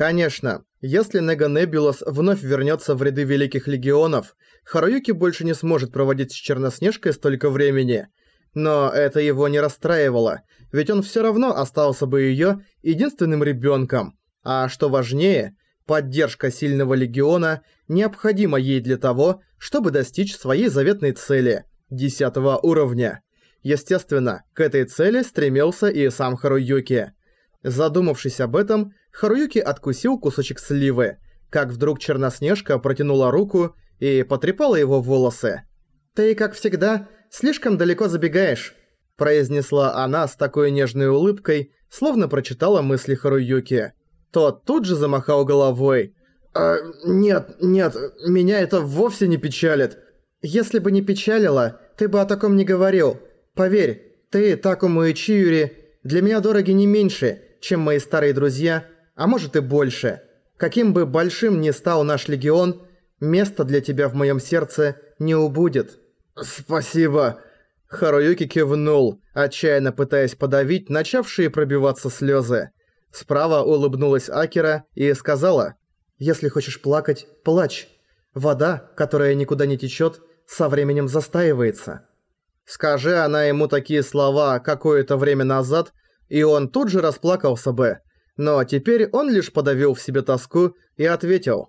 Конечно, если Нега Небулас вновь вернется в ряды Великих Легионов, Харуюки больше не сможет проводить с Черноснежкой столько времени. Но это его не расстраивало, ведь он все равно остался бы ее единственным ребенком. А что важнее, поддержка сильного легиона необходима ей для того, чтобы достичь своей заветной цели – 10 уровня. Естественно, к этой цели стремился и сам Харуюки. Задумавшись об этом, Харуюки откусил кусочек сливы, как вдруг Черноснежка протянула руку и потрепала его волосы. «Ты, как всегда, слишком далеко забегаешь», произнесла она с такой нежной улыбкой, словно прочитала мысли Харуюки. Тот тут же замахал головой. «А, нет, нет, меня это вовсе не печалит». «Если бы не печалило, ты бы о таком не говорил. Поверь, ты, Такому и Чиюри, для меня дороги не меньше, чем мои старые друзья, а может и больше. Каким бы большим ни стал наш легион, места для тебя в моем сердце не убудет». «Спасибо». Харуюки кивнул, отчаянно пытаясь подавить начавшие пробиваться слезы. Справа улыбнулась Акера и сказала, «Если хочешь плакать, плачь. Вода, которая никуда не течет, со временем застаивается». Скажи она ему такие слова какое-то время назад, и он тут же расплакался бы. Но теперь он лишь подавил в себе тоску и ответил.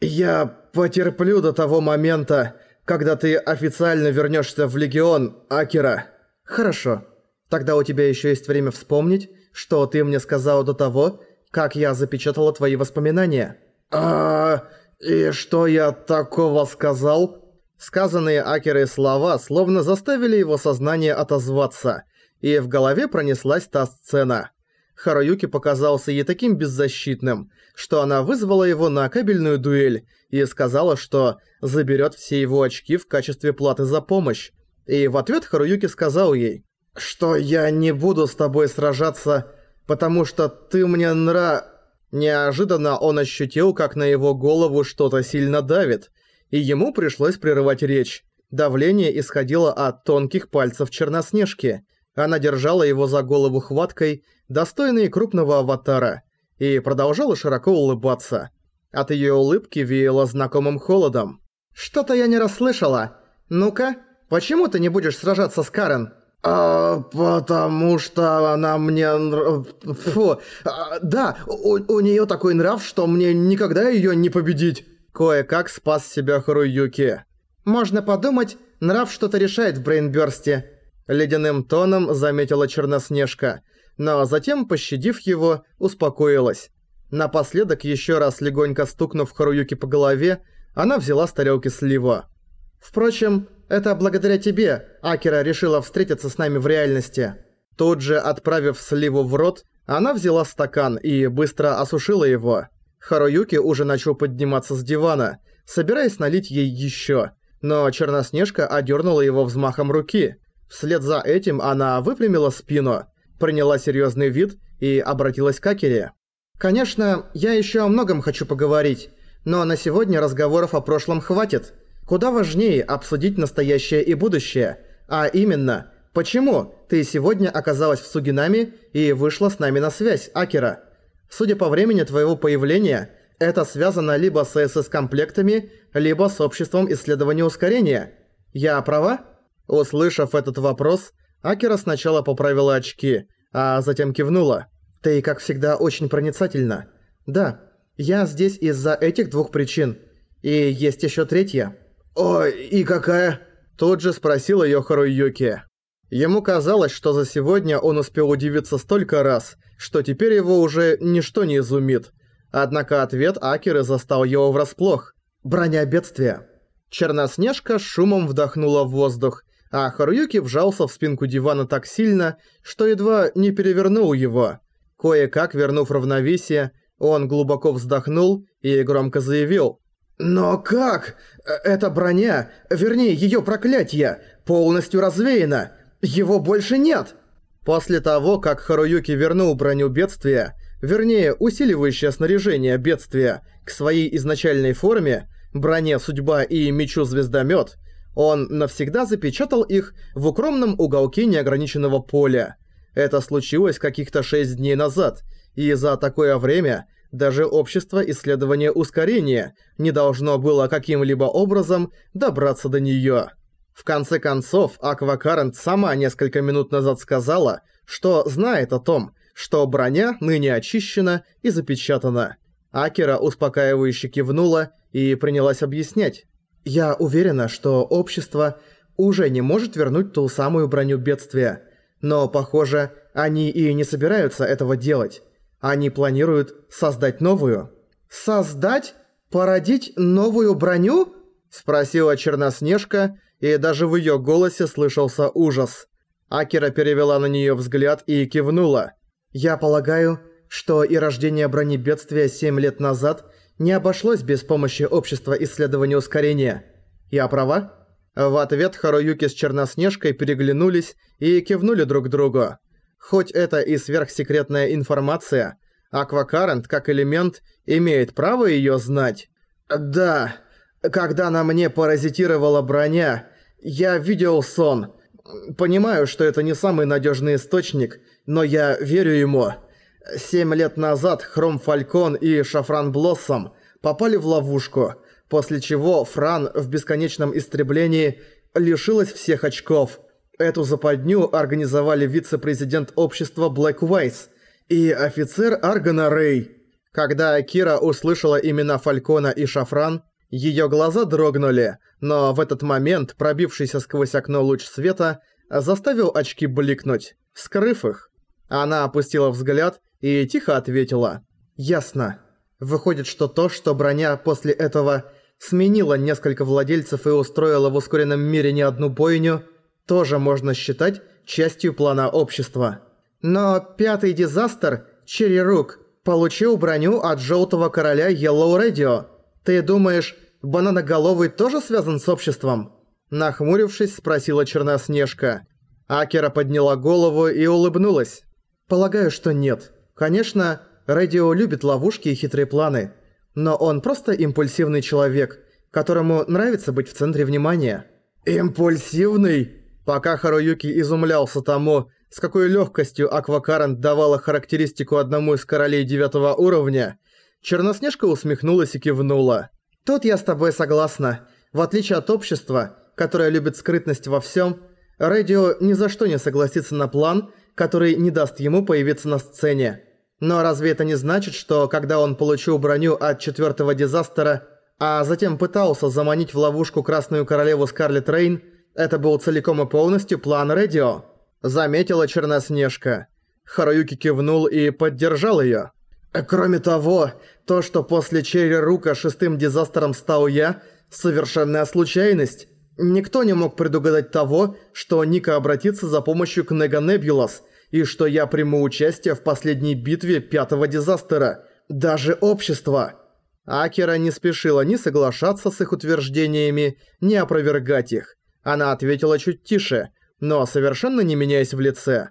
«Я потерплю до того момента, когда ты официально вернешься в Легион, Акера». «Хорошо. Тогда у тебя еще есть время вспомнить, что ты мне сказал до того, как я запечатала твои воспоминания». «А... и что я такого сказал?» Сказанные Акерой слова словно заставили его сознание отозваться, и в голове пронеслась та сцена. Харуюки показался ей таким беззащитным, что она вызвала его на кабельную дуэль и сказала, что заберет все его очки в качестве платы за помощь. И в ответ Харуюки сказал ей, что я не буду с тобой сражаться, потому что ты мне нра... Неожиданно он ощутил, как на его голову что-то сильно давит – и ему пришлось прерывать речь. Давление исходило от тонких пальцев Черноснежки. Она держала его за голову хваткой, достойной крупного аватара, и продолжала широко улыбаться. От её улыбки веяло знакомым холодом. «Что-то я не расслышала. Ну-ка, почему ты не будешь сражаться с Карен?» «А, потому что она мне... Фу, а, да, у, у неё такой нрав, что мне никогда её не победить». Кое-как спас себя Харуюки. «Можно подумать, нрав что-то решает в Брейнбёрсте», — ледяным тоном заметила Черноснежка, но затем, пощадив его, успокоилась. Напоследок, еще раз легонько стукнув Харуюки по голове, она взяла с тарелки сливу. «Впрочем, это благодаря тебе Акера решила встретиться с нами в реальности». Тут же, отправив сливу в рот, она взяла стакан и быстро осушила его. Харуюки уже начал подниматься с дивана, собираясь налить ей еще, но Черноснежка одернула его взмахом руки. Вслед за этим она выпрямила спину, приняла серьезный вид и обратилась к Акере. «Конечно, я еще о многом хочу поговорить, но на сегодня разговоров о прошлом хватит. Куда важнее обсудить настоящее и будущее, а именно, почему ты сегодня оказалась в Сугинами и вышла с нами на связь, Акера?» Судя по времени твоего появления, это связано либо с СС-комплектами, либо с обществом исследования ускорения. Я права?» Услышав этот вопрос, Акера сначала поправила очки, а затем кивнула. «Ты, как всегда, очень проницательна. Да, я здесь из-за этих двух причин. И есть еще третья». «Ой, и какая?» Тут же спросил её Харуюки. Ему казалось, что за сегодня он успел удивиться столько раз, что теперь его уже ничто не изумит. Однако ответ Акеры застал его врасплох. «Броня бедствия». Черноснежка шумом вдохнула в воздух, а Харуюки вжался в спинку дивана так сильно, что едва не перевернул его. Кое-как вернув равновесие, он глубоко вздохнул и громко заявил. «Но как? Эта броня, вернее ее проклятие, полностью развеяна. Его больше нет!» После того, как Харуюки вернул броню бедствия, вернее, усиливающее снаряжение бедствия, к своей изначальной форме, броне Судьба и Мечу Звездомет, он навсегда запечатал их в укромном уголке неограниченного поля. Это случилось каких-то шесть дней назад, и за такое время даже общество исследования ускорения не должно было каким-либо образом добраться до неё. В конце концов, Аквакарент сама несколько минут назад сказала, что знает о том, что броня ныне очищена и запечатана. Акера успокаивающе кивнула и принялась объяснять. «Я уверена, что общество уже не может вернуть ту самую броню бедствия. Но, похоже, они и не собираются этого делать. Они планируют создать новую». «Создать? Породить новую броню?» Спросила Черноснежка, и даже в её голосе слышался ужас. Акера перевела на неё взгляд и кивнула. «Я полагаю, что и рождение бронебедствия 7 лет назад не обошлось без помощи Общества исследования ускорения. Я права?» В ответ Харуюки с Черноснежкой переглянулись и кивнули друг другу. Хоть это и сверхсекретная информация, Аквакарент как элемент имеет право её знать. «Да, когда на мне паразитировала броня, я видел сон. Понимаю, что это не самый надежный источник, но я верю ему. Семь лет назад Хром Фалькон и Шафран Блоссом попали в ловушку, после чего Фран в бесконечном истреблении лишилась всех очков. Эту западню организовали вице-президент общества Блэк Уайс и офицер Аргана Рэй. Когда Кира услышала имена Фалькона и Шафран, Её глаза дрогнули, но в этот момент пробившийся сквозь окно луч света заставил очки бликнуть, скрыв их. Она опустила взгляд и тихо ответила. «Ясно. Выходит, что то, что броня после этого сменила несколько владельцев и устроила в ускоренном мире не одну бойню, тоже можно считать частью плана общества. Но пятый дизастер, Черри Рук, получил броню от Желтого Короля Yellow Radio. Ты думаешь, Бананоголовый тоже связан с обществом?» Нахмурившись, спросила Черноснежка. Акера подняла голову и улыбнулась. «Полагаю, что нет. Конечно, Радио любит ловушки и хитрые планы. Но он просто импульсивный человек, которому нравится быть в центре внимания». «Импульсивный?» Пока Харуюки изумлялся тому, с какой легкостью Аквакарант давала характеристику одному из королей девятого уровня, Черноснежка усмехнулась и кивнула. Тут я с тобой согласна. В отличие от общества, которое любит скрытность во всем, Радио ни за что не согласится на план, который не даст ему появиться на сцене. Но разве это не значит, что когда он получил броню от четвертого дизастера, а затем пытался заманить в ловушку Красную Королеву Скарлетт Рейн, это был целиком и полностью план Радио? Заметила Черноснежка. Харуюки кивнул и поддержал её. Кроме того, то, что после Черри Рука шестым дизастером стал я, совершенная случайность. Никто не мог предугадать того, что Ника обратится за помощью к Нега Небулас, и что я приму участие в последней битве пятого дизастера. Даже общество. Акера не спешила ни соглашаться с их утверждениями, ни опровергать их. Она ответила чуть тише, но совершенно не меняясь в лице.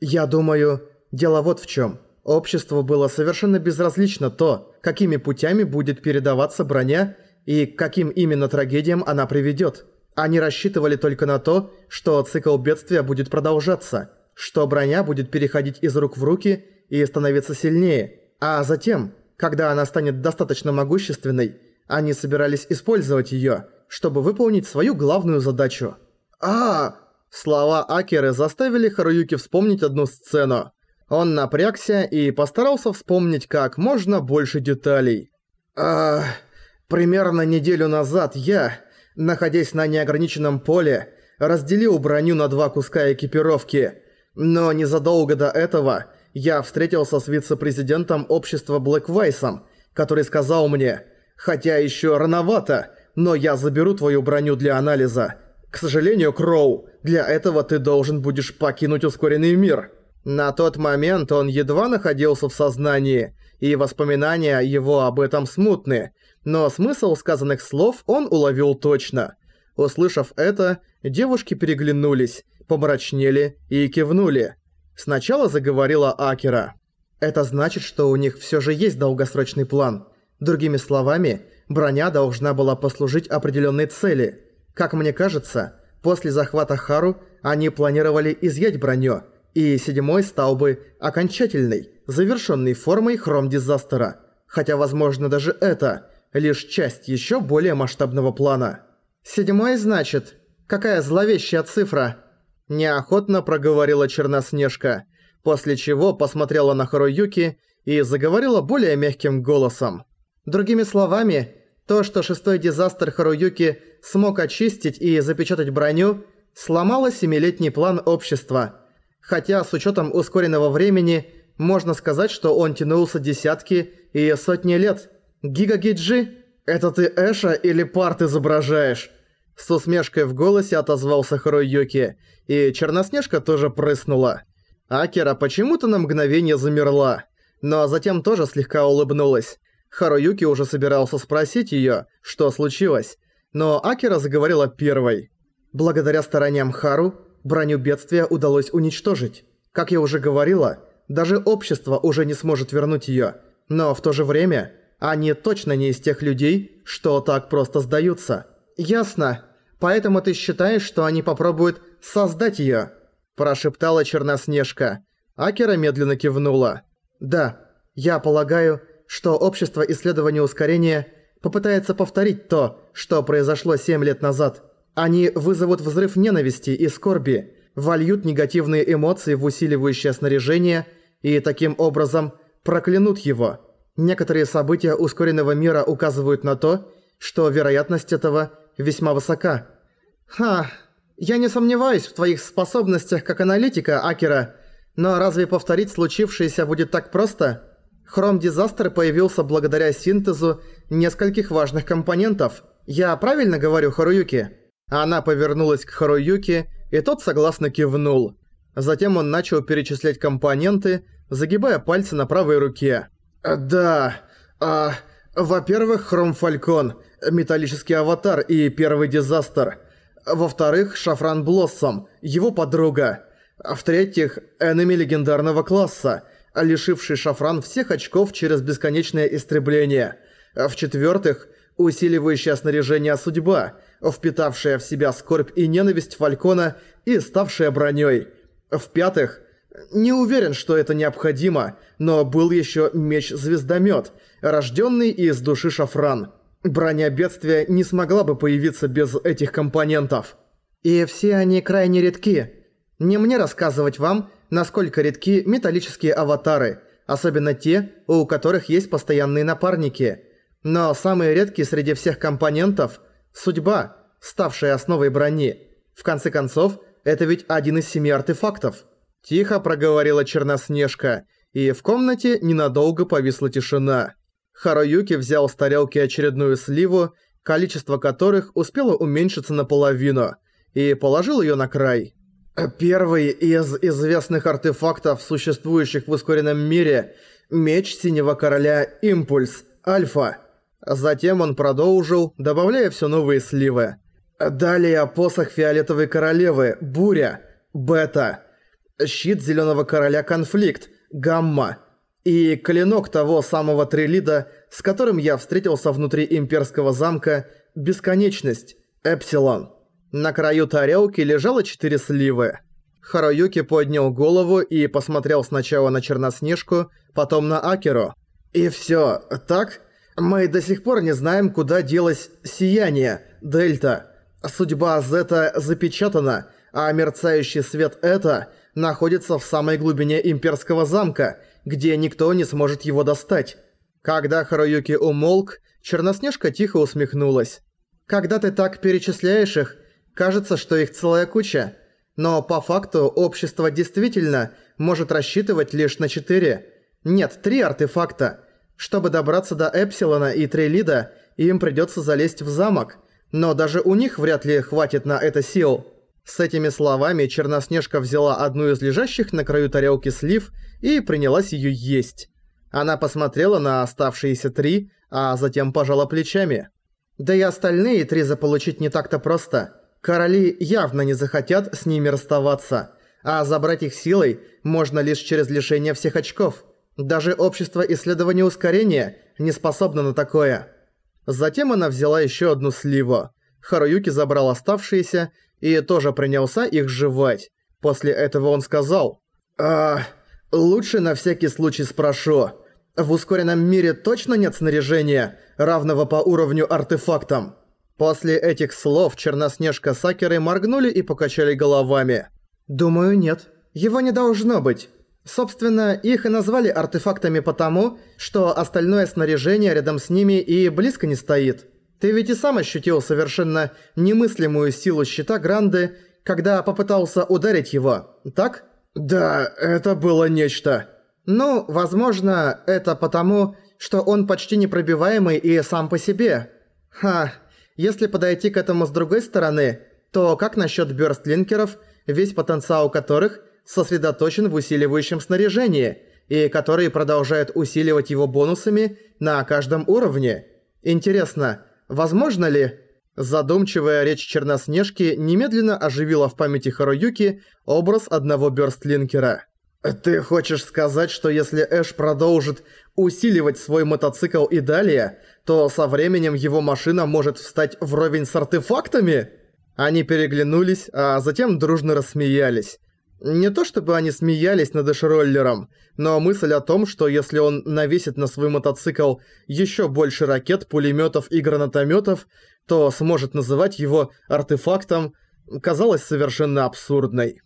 «Я думаю, дело вот в чем. Обществу было совершенно безразлично то, какими путями будет передаваться броня и каким именно трагедиям она приведет. Они рассчитывали только на то, что цикл бедствия будет продолжаться, что броня будет переходить из рук в руки и становиться сильнее, а затем, когда она станет достаточно могущественной, они собирались использовать её, чтобы выполнить свою главную задачу. а Слова Акеры заставили Харуюки вспомнить одну сцену. Он напрягся и постарался вспомнить как можно больше деталей. «А, примерно неделю назад я, находясь на неограниченном поле, разделил броню на два куска экипировки. Но незадолго до этого я встретился с вице-президентом общества Блэквайсом, который сказал мне, хотя еще рановато, но я заберу твою броню для анализа. К сожалению, Кроу, для этого ты должен будешь покинуть ускоренный мир». На тот момент он едва находился в сознании, и воспоминания его об этом смутны, но смысл сказанных слов он уловил точно. Услышав это, девушки переглянулись, помрачнели и кивнули. Сначала заговорила Акера. «Это значит, что у них всё же есть долгосрочный план. Другими словами, броня должна была послужить определённой цели. Как мне кажется, после захвата Хару они планировали изъять броню – и седьмой стал бы окончательной, завершенной формой хром-дизастера. хотя, возможно, даже это лишь часть еще более масштабного плана. «Седьмой, значит? Какая зловещая цифра?» Неохотно проговорила Черноснежка, после чего посмотрела на Харуюки и заговорила более мягким голосом. Другими словами, то, что шестой дизастер Харуюки смог очистить и запечатать броню, сломало семилетний план общества. Хотя с учетом ускоренного времени, можно сказать, что он тянулся десятки и сотни лет. Гигагиджи? Это ты Эша или парт изображаешь? С усмешкой в голосе отозвался Харуюки, и Черноснежка тоже прыснула. Акера почему-то на мгновение замерла, но затем тоже слегка улыбнулась. Харуюки уже собирался спросить её, что случилось, но Акера заговорила первой. Благодаря стараниям Хару, броню бедствия удалось уничтожить. Как я уже говорила, даже общество уже не сможет вернуть её, но в то же время они точно не из тех людей, что так просто сдаются. Ясно. Поэтому ты считаешь, что они попробуют создать её?» Прошептала Черноснежка. Акера медленно кивнула. «Да, я полагаю, что общество исследования ускорения попытается повторить то, что произошло 7 лет назад. Они вызовут взрыв ненависти и скорби, вольют негативные эмоции в усиливающее снаряжение и таким образом проклянут его. Некоторые события ускоренного мира указывают на то, что вероятность этого весьма высока. Ха, я не сомневаюсь в твоих способностях как аналитика, Акера, но разве повторить случившееся будет так просто? Хром Дизастер появился благодаря синтезу нескольких важных компонентов. Я правильно говорю, Харуюки? Она повернулась к Харуюки, и тот согласно кивнул. Затем он начал перечислять компоненты, загибая пальцы на правой руке. «Да, а, во-первых, Хром Фалькон, металлический аватар и первый дизастер. Во-вторых, Шафран Блоссом, его подруга. В-третьих, энеми легендарного класса, лишивший Шафран всех очков через бесконечное истребление. В-четвертых, усиливающее снаряжение судьба, впитавшая в себя скорбь и ненависть Фалькона и ставшая броней. В-пятых, не уверен, что это необходимо, но был еще меч-звездомет, рожденный из души Шафран. Броня бедствия не смогла бы появиться без этих компонентов. И все они крайне редки. Не мне рассказывать вам, насколько редки металлические аватары, особенно те, у которых есть постоянные напарники. Но самый редкий среди всех компонентов – судьба, ставшая основой брони. В конце концов, это ведь один из семи артефактов. Тихо проговорила Черноснежка, и в комнате ненадолго повисла тишина. Харуюки взял с тарелки очередную сливу, количество которых успело уменьшиться наполовину, и положил её на край. Первый из известных артефактов, существующих в ускоренном мире, меч Синего Короля Импульс, Альфа. Затем он продолжил, добавляя все новые сливы. Далее посох Фиолетовой Королевы, Буря, Бета. Щит Зеленого Короля Конфликт, Гамма и клинок того самого Трилида, с которым я встретился внутри имперского замка, Бесконечность, Эпсилон. На краю тарелки лежало четыре сливы. Харуюки поднял голову и посмотрел сначала на Черноснежку, потом на Акеру. «И всё, так? Мы до сих пор не знаем, куда делось Сияние, Дельта. Судьба Зета запечатана, а мерцающий свет Это находится в самой глубине имперского замка – где никто не сможет его достать. Когда Харуюки умолк, Черноснежка тихо усмехнулась. «Когда ты так перечисляешь их, кажется, что их целая куча. Но по факту общество действительно может рассчитывать лишь на четыре. Нет, три артефакта. Чтобы добраться до Эпсилона и Трейлида, им придется залезть в замок. Но даже у них вряд ли хватит на это сил». С этими словами Черноснежка взяла одну из лежащих на краю тарелки слив и принялась её есть. Она посмотрела на оставшиеся три, а затем пожала плечами. Да и остальные три заполучить не так-то просто. Короли явно не захотят с ними расставаться, а забрать их силой можно лишь через лишение всех очков. Даже общество исследования ускорения не способно на такое. Затем она взяла ещё одну сливу. Харуюки забрал оставшиеся и тоже принялся их жевать. После этого он сказал, «А, лучше на всякий случай спрошу. В ускоренном мире точно нет снаряжения, равного по уровню артефактам? После этих слов Черноснежка с Акерой моргнули и покачали головами. Думаю, нет. Его не должно быть. Собственно, их и назвали артефактами потому, что остальное снаряжение рядом с ними и близко не стоит. Ты ведь и сам ощутил совершенно немыслимую силу щита Гранды, когда попытался ударить его, так? Да, это было нечто. Ну, возможно, это потому, что он почти непробиваемый и сам по себе. Ха, если подойти к этому с другой стороны, то как насчет бёрстлинкеров, весь потенциал которых сосредоточен в усиливающем снаряжении, и которые продолжают усиливать его бонусами на каждом уровне? Интересно, возможно ли... Задумчивая речь Черноснежки немедленно оживила в памяти Харуюки образ одного бёрстлинкера. «Ты хочешь сказать, что если Эш продолжит усиливать свой мотоцикл и далее, то со временем его машина может встать вровень с артефактами?» Они переглянулись, а затем дружно рассмеялись. Не то чтобы они смеялись над эшроллером, но мысль о том, что если он навесит на свой мотоцикл еще больше ракет, пулеметов и гранатометов, то сможет называть его артефактом, казалась совершенно абсурдной.